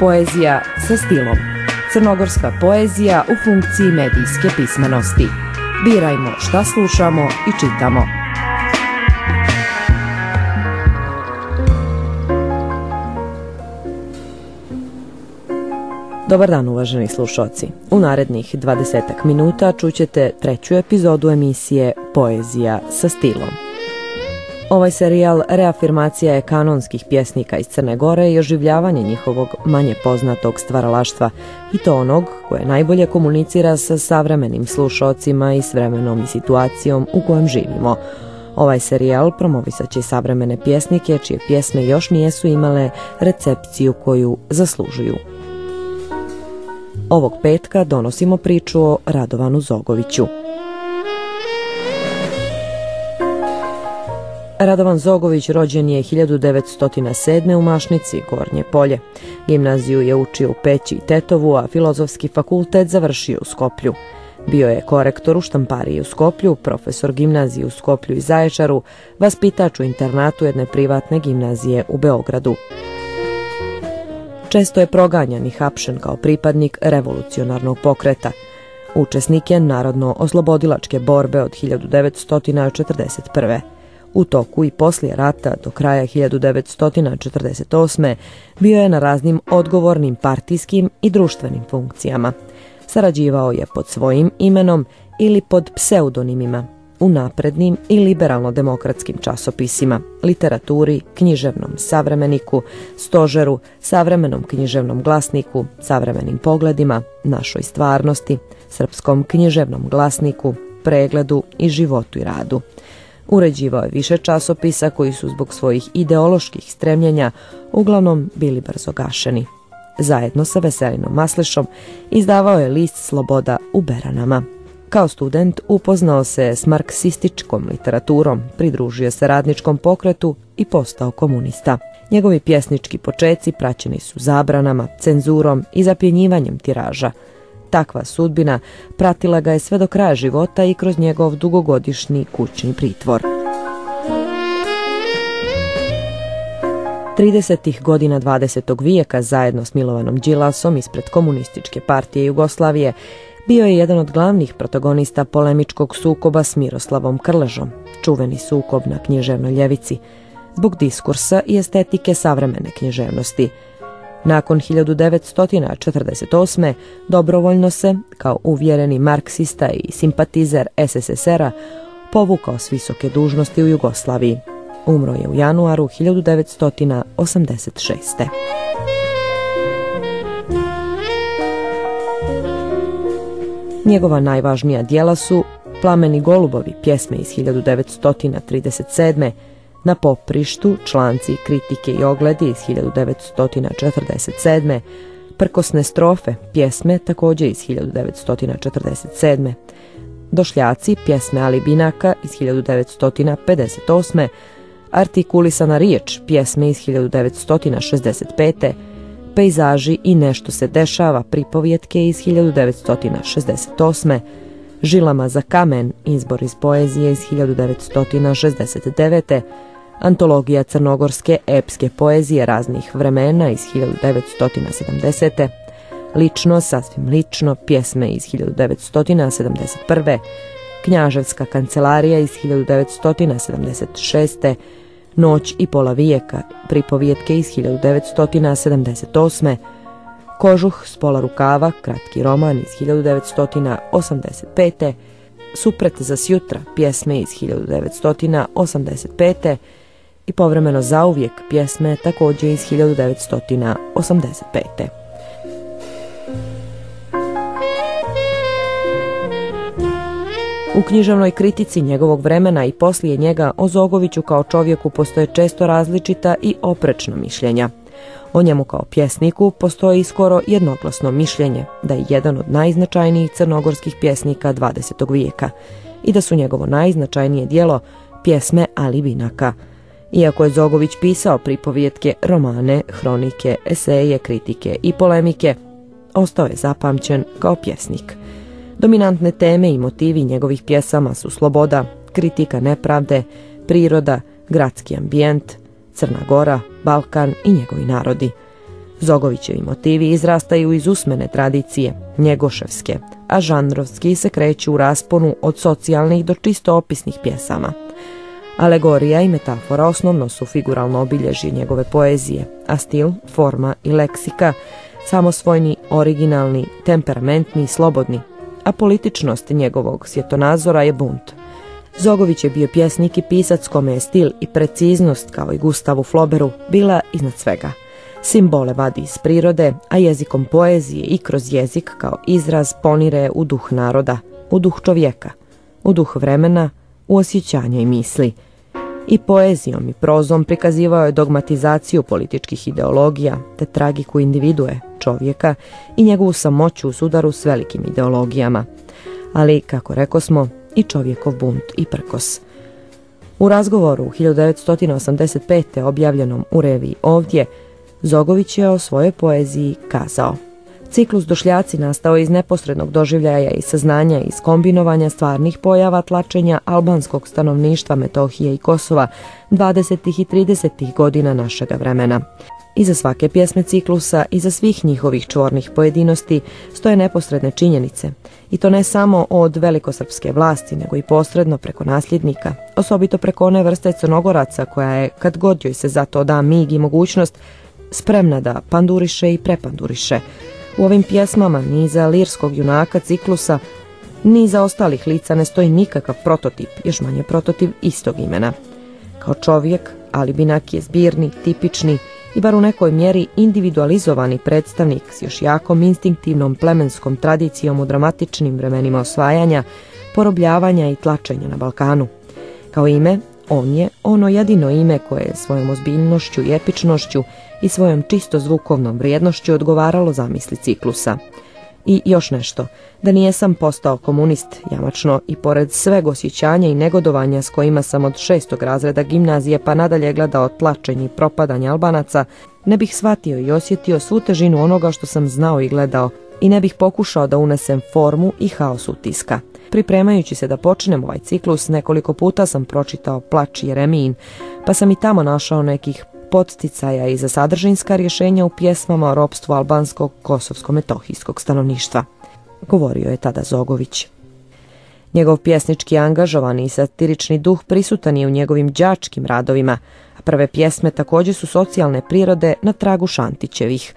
Poezija sa stilom. Crnogorska poezija u funkciji medijske pismenosti. Birajmo šta slušamo i čitamo. Dobar dan uvaženi slušoci. U narednih 20 minuta čućete treću epizodu emisije Poezija sa stilom. Ovaj serijal reafirmacija je kanonskih pjesnika iz Crne Gore i oživljavanje njihovog manje poznatog stvaralaštva i to onog koje najbolje komunicira sa savremenim slušocima i s vremenom i situacijom u kojem živimo. Ovaj serijal promovisat će savremene pjesnike čije pjesme još nijesu imale recepciju koju zaslužuju. Ovog petka donosimo priču o Radovanu Zogoviću. Radovan Zogović rođen je 1907. u Mašnici, Gornje polje. Gimnaziju je učio u Peći i Tetovu, a filozofski fakultet završio u Skoplju. Bio je korektor u štampariji u Skoplju, profesor gimnazije u Skoplju i Zaječaru, vaspitač u internatu jedne privatne gimnazije u Beogradu. Često je proganjan i hapšen kao pripadnik revolucionarnog pokreta. Učesnik je narodno-oslobodilačke borbe od 1941. U toku i poslije rata do kraja 1948. bio je na raznim odgovornim partijskim i društvenim funkcijama. Sarađivao je pod svojim imenom ili pod pseudonimima u naprednim i liberalno-demokratskim časopisima, literaturi, književnom savremeniku, stožeru, savremenom književnom glasniku, savremenim pogledima, našoj stvarnosti, srpskom književnom glasniku, pregledu i životu i radu. Uređivao je više časopisa koji su zbog svojih ideoloških stremljenja uglavnom bili brzo gašeni. Zajedno sa Veselinom Maslešom izdavao je list Sloboda u Beranama. Kao student upoznao se s marksističkom literaturom, pridružio se radničkom pokretu i postao komunista. Njegovi pjesnički počeci praćeni su zabranama, cenzurom i zapjenjivanjem tiraža – Takva sudbina pratila ga je sve do kraja života i kroz njegov dugogodišnji kućni pritvor. 30. godina 20. vijeka zajedno s Milovanom Đilasom ispred komunističke partije Jugoslavije bio je jedan od glavnih protagonista polemičkog sukoba s Miroslavom Krležom, čuveni sukob na književnoj ljevici, zbog diskursa i estetike savremene književnosti – nakon 1948. dobrovoljno se, kao uvjereni marksista i simpatizer SSSR-a, povukao s visoke dužnosti u Jugoslaviji. Umro je u januaru 1986. Njegova najvažnija dijela su Plameni golubovi, pjesme iz 1937 na poprištu članci kritike i ogledi iz 1947. Prkosne strofe, pjesme također iz 1947. Došljaci, pjesme Ali Binaka iz 1958. Artikulisana riječ, pjesme iz 1965. Pejzaži i nešto se dešava, pripovjetke iz 1968. Žilama za kamen, izbor iz poezije iz 1969 antologija crnogorske epske poezije raznih vremena iz 1970. Lično, sasvim lično, pjesme iz 1971. Knjaževska kancelarija iz 1976. Noć i pola vijeka, pripovjetke iz 1978. Kožuh s pola rukava, kratki roman iz 1985. Supret za sjutra, pjesme iz 1985 i povremeno zauvijek pjesme također iz 1985. U književnoj kritici njegovog vremena i poslije njega o Zogoviću kao čovjeku postoje često različita i oprečna mišljenja. O njemu kao pjesniku postoji skoro jednoglasno mišljenje da je jedan od najznačajnijih crnogorskih pjesnika 20. vijeka i da su njegovo najznačajnije dijelo pjesme Ali Binaka – iako je Zogović pisao pripovjetke, romane, hronike, eseje, kritike i polemike, ostao je zapamćen kao pjesnik. Dominantne teme i motivi njegovih pjesama su sloboda, kritika nepravde, priroda, gradski ambijent, Crna Gora, Balkan i njegovi narodi. Zogovićevi motivi izrastaju iz usmene tradicije, njegoševske, a žanrovski se kreću u rasponu od socijalnih do čisto opisnih pjesama. Alegorija i metafora osnovno su figuralno obilježje njegove poezije, a stil, forma i leksika samosvojni, originalni, temperamentni i slobodni, a političnost njegovog svjetonazora je bunt. Zogović je bio pjesnik i pisac kome je stil i preciznost, kao i Gustavu Floberu, bila iznad svega. Simbole vadi iz prirode, a jezikom poezije i kroz jezik kao izraz ponire u duh naroda, u duh čovjeka, u duh vremena, u osjećanja i misli – i poezijom i prozom prikazivao je dogmatizaciju političkih ideologija te tragiku individue, čovjeka i njegovu samoću u sudaru s velikim ideologijama. Ali, kako rekosmo, i čovjekov bunt i prkos. U razgovoru u 1985. objavljenom u reviji Ovdje, Zogović je o svojoj poeziji kazao – Ciklus Došljaci nastao iz neposrednog doživljaja i saznanja iz kombinovanja stvarnih pojava tlačenja albanskog stanovništva Metohije i Kosova 20. i 30. godina našega vremena. Iza svake pjesme ciklusa, iza svih njihovih čvornih pojedinosti, stoje neposredne činjenice. I to ne samo od velikosrpske vlasti, nego i posredno preko nasljednika, osobito preko one vrste crnogoraca koja je, kad god joj se za to da mig i mogućnost, spremna da panduriše i prepanduriše, U ovim pjesmama ni za lirskog junaka ciklusa, ni za ostalih lica ne stoji nikakav prototip, još manje prototip istog imena. Kao čovjek, Ali Binak je zbirni, tipični i bar u nekoj mjeri individualizovani predstavnik s još jakom instinktivnom plemenskom tradicijom u dramatičnim vremenima osvajanja, porobljavanja i tlačenja na Balkanu. Kao ime, on je ono jedino ime koje je svojom ozbiljnošću i epičnošću i svojom čisto zvukovnom vrijednošću odgovaralo zamisli ciklusa. I još nešto, da nije sam postao komunist, jamačno i pored sveg osjećanja i negodovanja s kojima sam od šestog razreda gimnazije pa nadalje gledao tlačenje i propadanje albanaca, ne bih shvatio i osjetio svu težinu onoga što sam znao i gledao i ne bih pokušao da unesem formu i haos utiska. Pripremajući se da počnem ovaj ciklus, nekoliko puta sam pročitao Plač Jeremijin, pa sam i tamo našao nekih podsticaja i za sadržinska rješenja u pjesmama o ropstvu albanskog kosovsko-metohijskog stanovništva. Govorio je tada Zogović. Njegov pjesnički angažovani i satirični duh prisutan je u njegovim đačkim radovima, a prve pjesme također su socijalne prirode na tragu Šantićevih.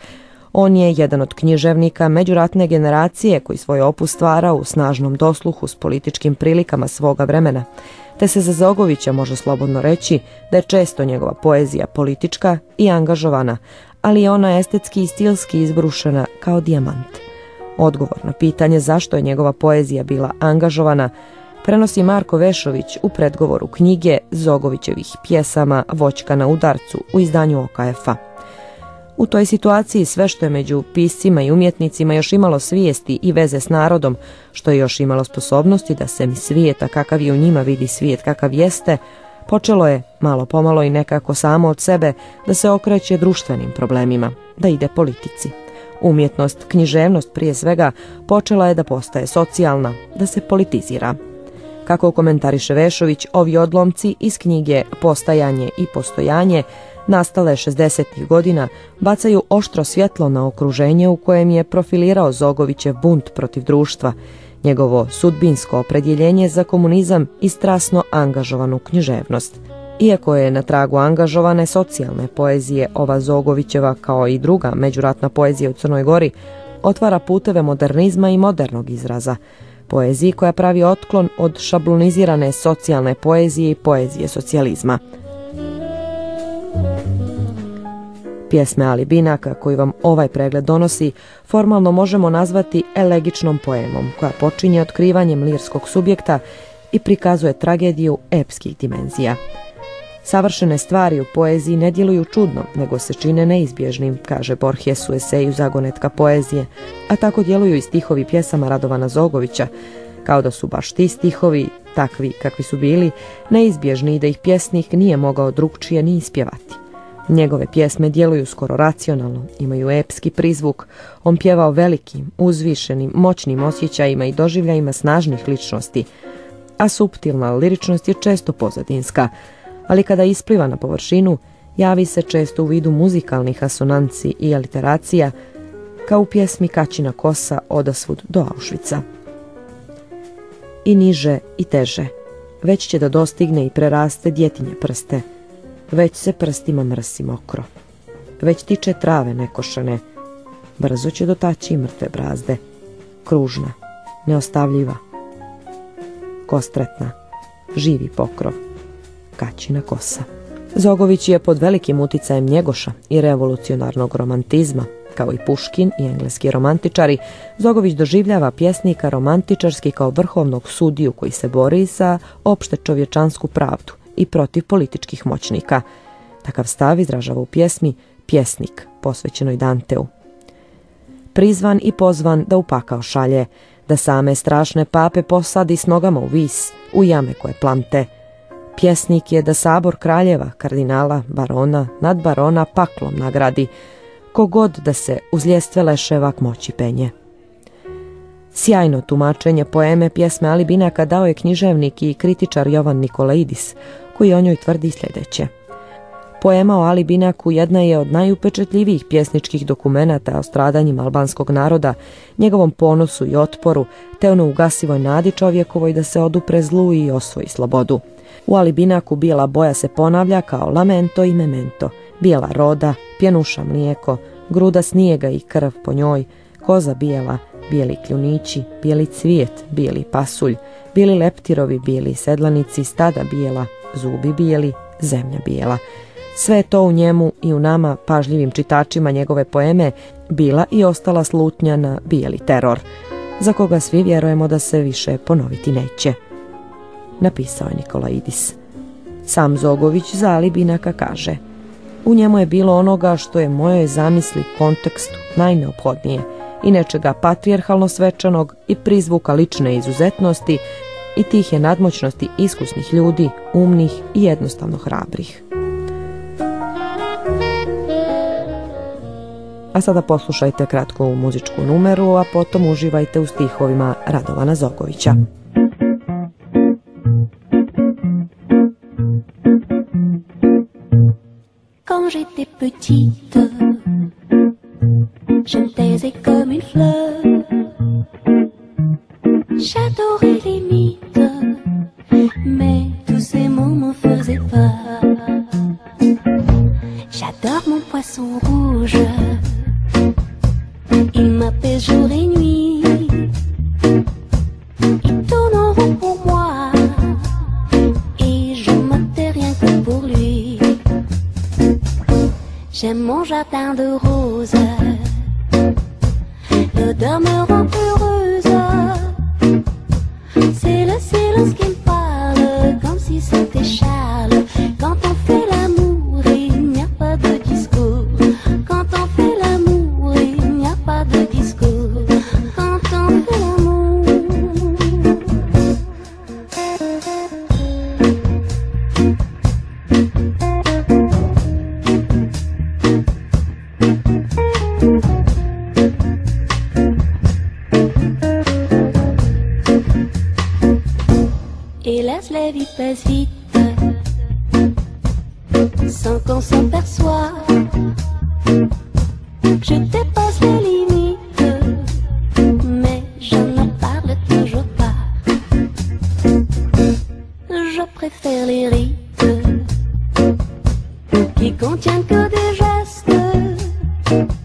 On je jedan od književnika međuratne generacije koji svoj opus stvara u snažnom dosluhu s političkim prilikama svoga vremena, te se za Zogovića može slobodno reći da je često njegova poezija politička i angažovana, ali je ona estetski i stilski izbrušena kao dijamant. Odgovor na pitanje zašto je njegova poezija bila angažovana prenosi Marko Vešović u predgovoru knjige Zogovićevih pjesama Voćka na udarcu u izdanju OKF-a. U toj situaciji sve što je među piscima i umjetnicima još imalo svijesti i veze s narodom, što je još imalo sposobnosti da se mi svijeta kakav je u njima vidi svijet kakav jeste, počelo je malo pomalo i nekako samo od sebe da se okreće društvenim problemima, da ide politici. Umjetnost, književnost prije svega, počela je da postaje socijalna, da se politizira. Kako komentariše Vešović, ovi odlomci iz knjige Postajanje i postojanje nastale 60. godina, bacaju oštro svjetlo na okruženje u kojem je profilirao Zogovićev bunt protiv društva, njegovo sudbinsko opredjeljenje za komunizam i strasno angažovanu književnost. Iako je na tragu angažovane socijalne poezije ova Zogovićeva kao i druga međuratna poezija u Crnoj Gori, otvara puteve modernizma i modernog izraza, poeziji koja pravi otklon od šablonizirane socijalne poezije i poezije socijalizma – Pjesme Ali Binaka koju vam ovaj pregled donosi formalno možemo nazvati elegičnom poemom koja počinje otkrivanjem lirskog subjekta i prikazuje tragediju epskih dimenzija. Savršene stvari u poeziji ne djeluju čudno, nego se čine neizbježnim, kaže Borges u eseju Zagonetka poezije, a tako djeluju i stihovi pjesama Radovana Zogovića, kao da su baš ti stihovi, takvi kakvi su bili, neizbježni i da ih pjesnik nije mogao drugčije ni ispjevati. Njegove pjesme djeluju skoro racionalno, imaju epski prizvuk, on pjevao velikim, uzvišenim, moćnim osjećajima i doživljajima snažnih ličnosti, a suptilna liričnost je često pozadinska, ali kada ispliva na površinu, javi se često u vidu muzikalnih asonanci i aliteracija, kao u pjesmi Kaćina kosa odasvud do Auschwitza. I niže i teže, već će da dostigne i preraste djetinje prste, već se prstima mrsi mokro, već tiče trave nekošane, brzo će dotaći i mrtve brazde, kružna, neostavljiva, kostretna, živi pokrov, kaćina kosa. Zogović je pod velikim uticajem Njegoša i revolucionarnog romantizma, kao i Puškin i engleski romantičari, Zogović doživljava pjesnika romantičarski kao vrhovnog sudiju koji se bori za opšte čovječansku pravdu i protiv političkih moćnika. Takav stav izražava u pjesmi Pjesnik, posvećenoj Danteu. Prizvan i pozvan da upakao šalje, da same strašne pape posadi s nogama u vis, u jame koje plamte. Pjesnik je da sabor kraljeva, kardinala, barona, nadbarona paklom nagradi, kogod da se uz ljestve leševak moći penje. Sjajno tumačenje poeme pjesme Alibinaka dao je književnik i kritičar Jovan Nikolaidis, koji o njoj tvrdi sljedeće. Poema o Ali Binaku jedna je od najupečetljivijih pjesničkih dokumenata o stradanjima albanskog naroda, njegovom ponosu i otporu, te ono ugasivoj nadi čovjekovoj da se odupre zlu i osvoji slobodu. U Ali Binaku bijela boja se ponavlja kao lamento i memento, bijela roda, pjenuša mlijeko, gruda snijega i krv po njoj, koza bijela, bijeli kljunići, bijeli cvijet, bijeli pasulj, bijeli leptirovi, bijeli sedlanici, stada bijela, zubi bijeli, zemlja bijela. Sve to u njemu i u nama, pažljivim čitačima njegove poeme, bila i ostala slutnja na bijeli teror, za koga svi vjerujemo da se više ponoviti neće. Napisao je Nikolaidis. Sam Zogović za Alibinaka kaže U njemu je bilo onoga što je mojoj zamisli kontekstu najneophodnije i nečega patrijarhalno svečanog i prizvuka lične izuzetnosti i tih je nadmoćnosti iskusnih ljudi, umnih i jednostavno hrabrih. A sada poslušajte kratku muzičku numeru, a potom uživajte u stihovima Radovana Zogovića. Quand j'étais petite, qui contiennent que des gestes.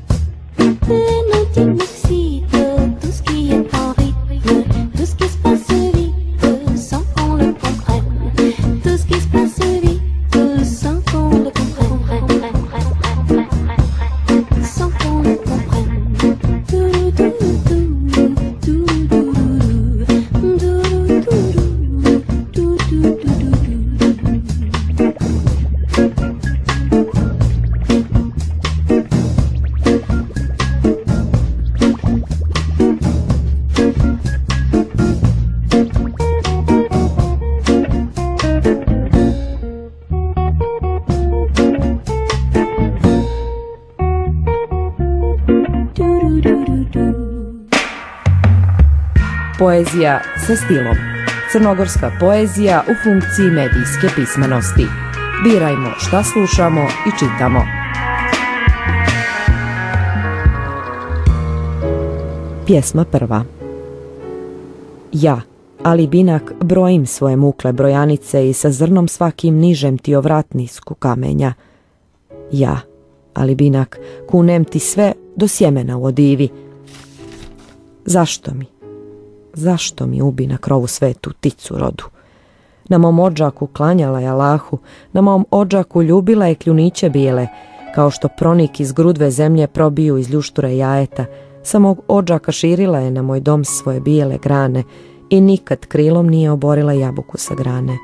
Poezija sa stilom. Crnogorska poezija u funkciji medijske pismenosti. Birajmo šta slušamo i čitamo. Pjesma prva Ja, ali binak brojim svoje mukle brojanice i sa zrnom svakim nižem ti ovratnisku kamenja. Ja, ali binak kunem ti sve do sjemena u odivi. Zašto mi? Zašto mi ubi na krovu svetu ticu rodu? Na mom ođaku klanjala je Allahu, na mom ođaku ljubila je kljuniće bijele, kao što pronik iz grudve zemlje probiju iz ljuštura jajeta, sa mog ođaka širila je na moj dom svoje bijele grane i nikad krilom nije oborila jabuku sa grane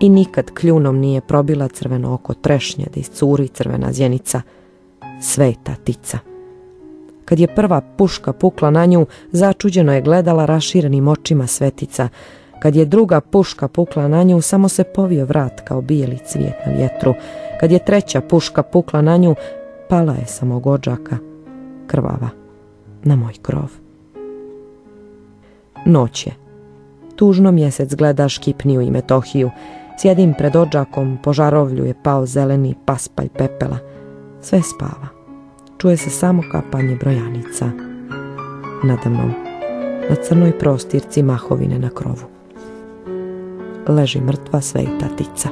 i nikad kljunom nije probila crveno oko trešnje da iscuri crvena zjenica, sveta tica. Kad je prva puška pukla na nju, začuđeno je gledala raširenim očima svetica. Kad je druga puška pukla na nju, samo se povio vrat kao bijeli cvijet na vjetru. Kad je treća puška pukla na nju, pala je samo gođaka, krvava, na moj krov. Noć je. Tužno mjesec gleda Škipniju i Metohiju. Sjedim pred ođakom, po žarovlju je pao zeleni paspalj pepela. Sve spava čuje se samo kapanje brojanica. Nadamnom, na crnoj prostirci mahovine na krovu. Leži mrtva svejta tica.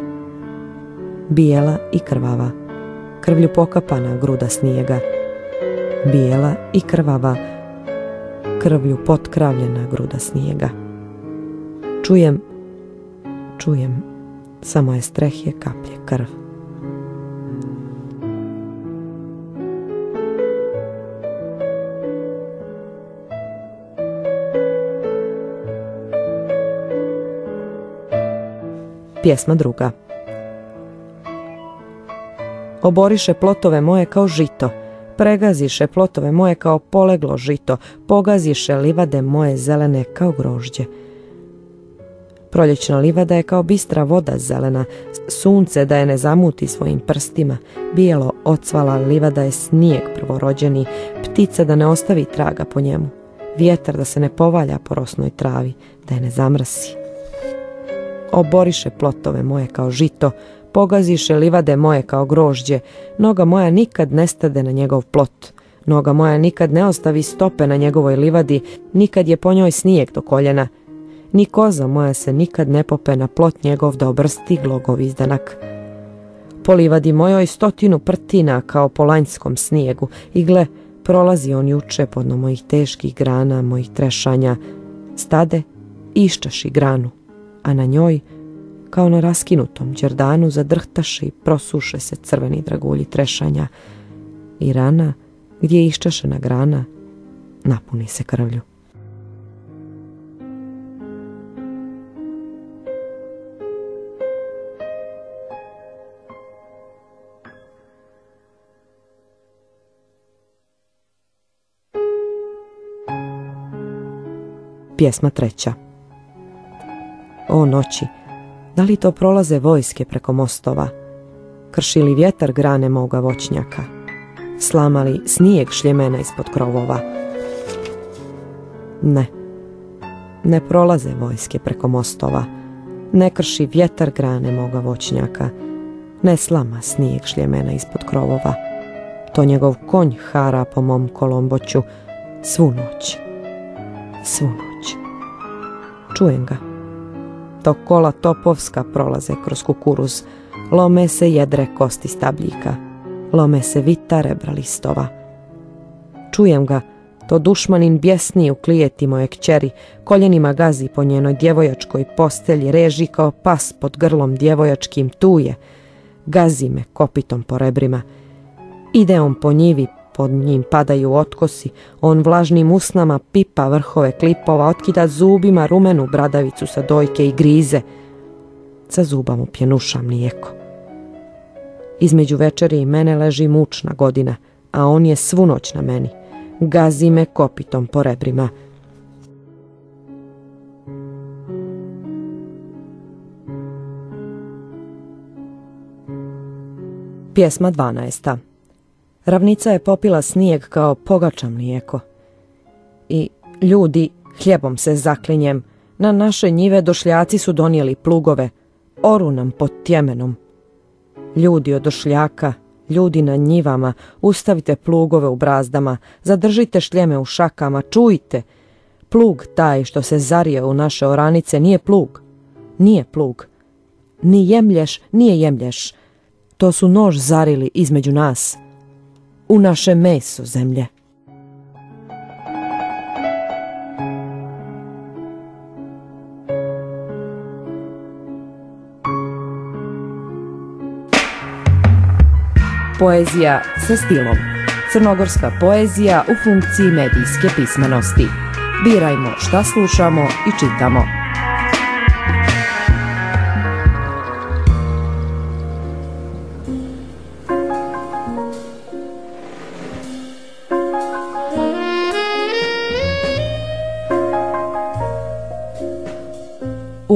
Bijela i krvava, krvlju pokapana gruda snijega. Bijela i krvava, krvlju potkravljena gruda snijega. Čujem, čujem, samo je strehje kaplje krv. Pjesma druga Oboriše plotove moje kao žito, pregaziše plotove moje kao poleglo žito, pogaziše livade moje zelene kao grožđe. Proljećna livada je kao bistra voda zelena, sunce da je ne zamuti svojim prstima, bijelo ocvala livada je snijeg prvorođeni, ptica da ne ostavi traga po njemu, vjetar da se ne povalja po rosnoj travi, da je ne zamrsi oboriše plotove moje kao žito, pogaziše livade moje kao grožđe, noga moja nikad ne stade na njegov plot, noga moja nikad ne ostavi stope na njegovoj livadi, nikad je po njoj snijeg do koljena, ni koza moja se nikad ne pope na plot njegov da obrsti glogov izdanak. Po livadi mojoj stotinu prtina kao po lanjskom snijegu. I gle, prolazi on juče podno mojih teških grana, mojih trešanja, stade, iščaši granu a na njoj, kao na raskinutom đerdanu, zadrhtaše i prosuše se crveni dragulji trešanja i rana, gdje je iščašena grana, napuni se krvlju. Pjesma treća o noći, da li to prolaze vojske preko mostova? Kršili vjetar grane moga voćnjaka? Slamali snijeg šljemena ispod krovova? Ne, ne prolaze vojske preko mostova, ne krši vjetar grane moga voćnjaka, ne slama snijeg šljemena ispod krovova. To njegov konj hara po mom kolomboću svu noć, svu noć. Čujem ga to kola topovska prolaze kroz kukuruz, lome se jedre kosti stabljika, lome se vita rebra listova. Čujem ga, to dušmanin bjesni u klijeti moje kćeri, koljenima gazi po njenoj djevojačkoj postelji, reži kao pas pod grlom djevojačkim. Tuje, gazi me kopitom po rebrima. Ide on po njivi, pod njim padaju otkosi, on vlažnim usnama pipa vrhove klipova, otkida zubima rumenu bradavicu sa dojke i grize. Sa zuba mu pjenuša mlijeko. Između večeri i mene leži mučna godina, a on je svu noć na meni. Gazi me kopitom po rebrima. Pjesma 12. Ravnica je popila snijeg kao pogača mlijeko. I ljudi, hljebom se zaklinjem, na naše njive došljaci su donijeli plugove, oru nam pod tjemenom. Ljudi od došljaka, ljudi na njivama, ustavite plugove u brazdama, zadržite šljeme u šakama, čujte. Plug taj što se zarije u naše oranice nije plug. Nije plug. Ni jemlješ, nije jemlješ. To su nož zarili između nas. U naše meso zemlje. Poezija sa stilom. Crnogorska poezija u funkciji medijske pismenosti. Birajmo šta slušamo i čitamo.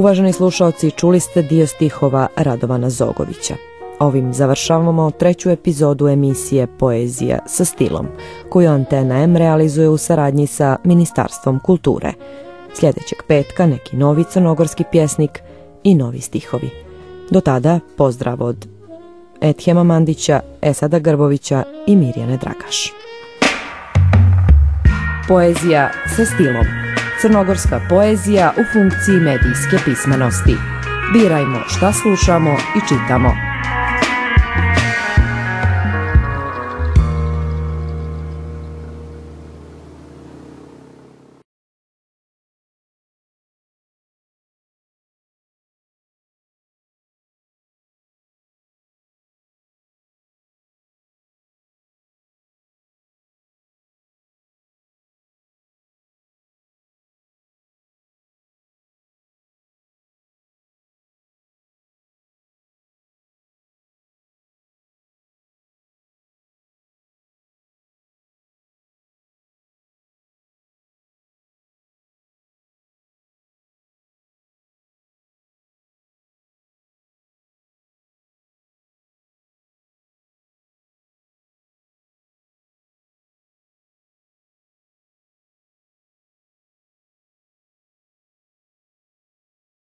Uvaženi slušalci, čuli ste dio stihova Radovana Zogovića. Ovim završavamo treću epizodu emisije Poezija sa stilom, koju Antena M realizuje u saradnji sa Ministarstvom kulture. Sljedećeg petka neki novi crnogorski pjesnik i novi stihovi. Do tada pozdrav od Ethema Mandića, Esada Grbovića i Mirjane Dragaš. Poezija sa stilom. Crnogorska poezija u funkciji medijske pismenosti. Birajmo šta slušamo i čitamo.